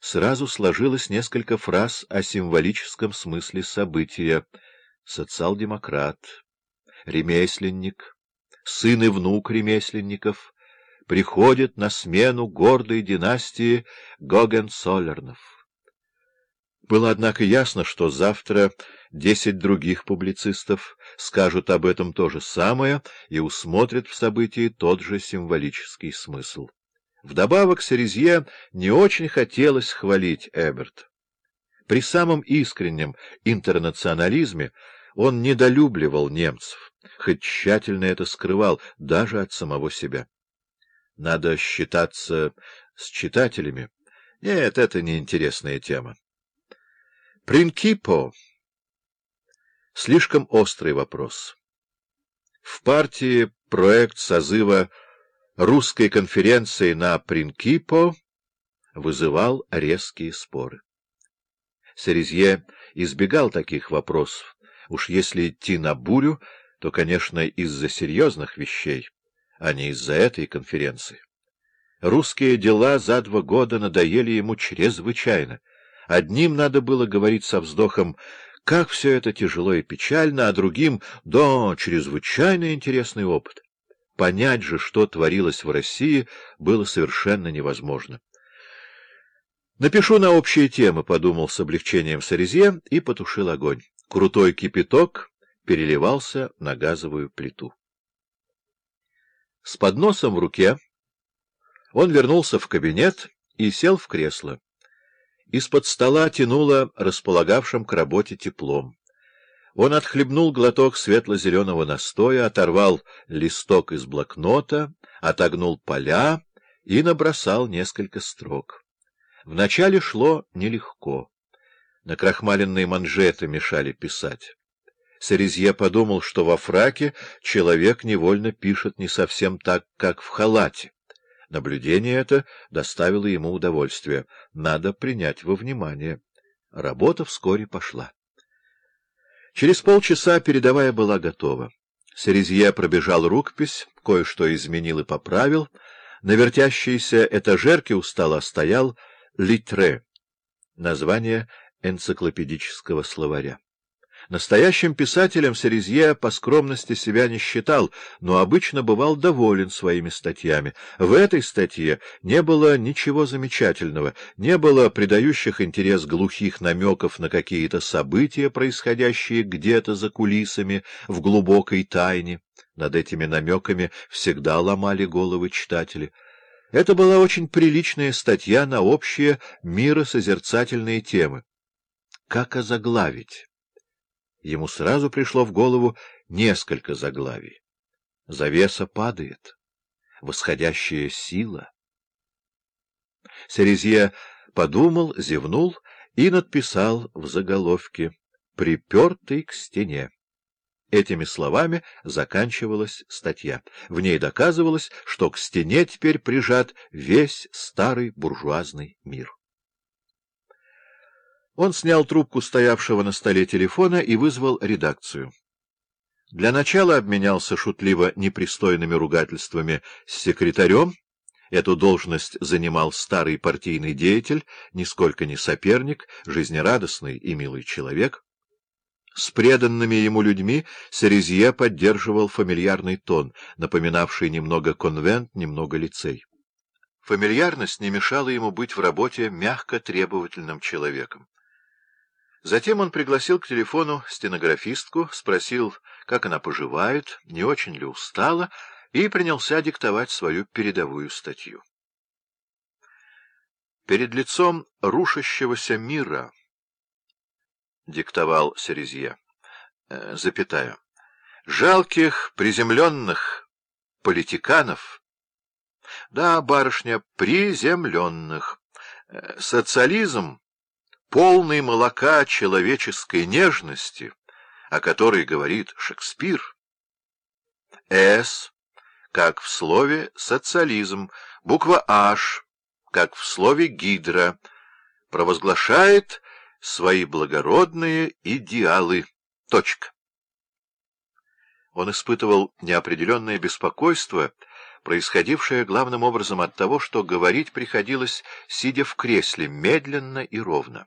сразу сложилось несколько фраз о символическом смысле события. Социал-демократ, ремесленник, сын и внук ремесленников приходят на смену гордой династии Гогенцоллернов. Было, однако, ясно, что завтра десять других публицистов скажут об этом то же самое и усмотрят в событии тот же символический смысл. Вдобавок Серезье не очень хотелось хвалить Эберт. При самом искреннем интернационализме он недолюбливал немцев, хоть тщательно это скрывал даже от самого себя. Надо считаться с читателями. Нет, это неинтересная тема. Принкипо — слишком острый вопрос. В партии проект созыва русской конференции на Принкипо вызывал резкие споры. Серезье избегал таких вопросов. Уж если идти на бурю, то, конечно, из-за серьезных вещей, а не из-за этой конференции. Русские дела за два года надоели ему чрезвычайно. Одним надо было говорить со вздохом «как все это тяжело и печально», а другим «да, чрезвычайно интересный опыт». Понять же, что творилось в России, было совершенно невозможно. «Напишу на общие темы», — подумал с облегчением Сарезье и потушил огонь. Крутой кипяток переливался на газовую плиту. С подносом в руке он вернулся в кабинет и сел в кресло. Из-под стола тянуло располагавшим к работе теплом. Он отхлебнул глоток светло-зеленого настоя, оторвал листок из блокнота, отогнул поля и набросал несколько строк. Вначале шло нелегко. Накрахмаленные манжеты мешали писать. Сарезье подумал, что во фраке человек невольно пишет не совсем так, как в халате. Наблюдение это доставило ему удовольствие. Надо принять во внимание. Работа вскоре пошла. Через полчаса передовая была готова. Серезье пробежал рукопись, кое-что изменил и поправил. На вертящейся этажерке у стоял «Литре» — название энциклопедического словаря. Настоящим писателем Серезье по скромности себя не считал, но обычно бывал доволен своими статьями. В этой статье не было ничего замечательного, не было придающих интерес глухих намеков на какие-то события, происходящие где-то за кулисами, в глубокой тайне. Над этими намеками всегда ломали головы читатели. Это была очень приличная статья на общие миросозерцательные темы. Как озаглавить? Ему сразу пришло в голову несколько заглавий. Завеса падает. Восходящая сила. Серезье подумал, зевнул и надписал в заголовке «Припертый к стене». Этими словами заканчивалась статья. В ней доказывалось, что к стене теперь прижат весь старый буржуазный мир. Он снял трубку стоявшего на столе телефона и вызвал редакцию. Для начала обменялся шутливо непристойными ругательствами с секретарем. Эту должность занимал старый партийный деятель, нисколько не соперник, жизнерадостный и милый человек. С преданными ему людьми Серезье поддерживал фамильярный тон, напоминавший немного конвент, немного лицей. Фамильярность не мешала ему быть в работе мягко требовательным человеком. Затем он пригласил к телефону стенографистку, спросил, как она поживает, не очень ли устала, и принялся диктовать свою передовую статью. «Перед лицом рушащегося мира», — диктовал Серезье, э, запятая, — «жалких, приземленных политиканов, да, барышня, приземленных, э, социализм полный молока человеческой нежности, о которой говорит Шекспир. «С», как в слове «социализм», буква «H», как в слове «гидра», провозглашает свои благородные идеалы. Точка. Он испытывал неопределенное беспокойство происходившее главным образом от того, что говорить приходилось, сидя в кресле, медленно и ровно.